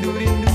rindu rindu